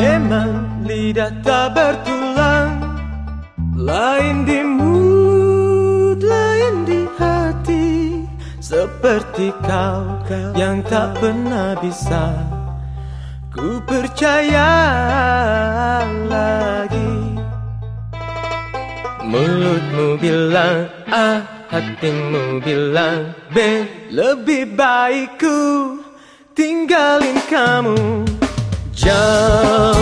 Memang lidah tak bertulang. Lain di mulut, lain di hati. Seperti kau yang tak pernah bisa Ku percaya lagi. Mulutmu bilang A, hatimu bilang B Lebih baik ku tinggalin kamu. Jambu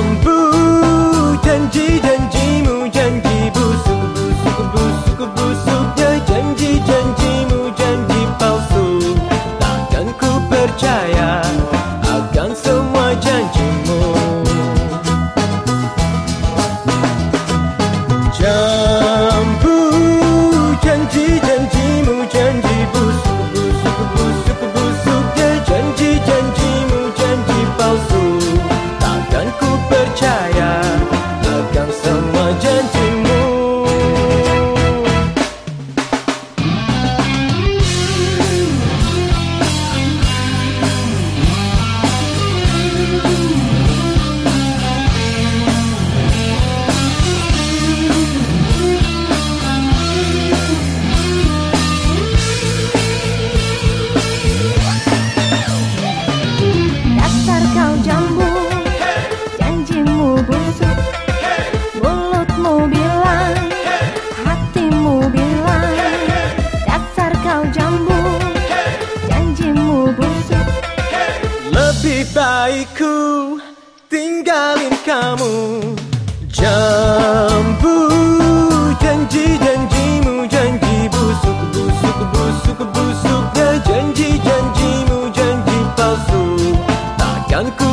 Lebih baik ku tinggalin kamu. Jambu janji-janjimu Janji busuk, busuk, busuk, busuknya. Janji-janjimu, janji palsu. Takkan ku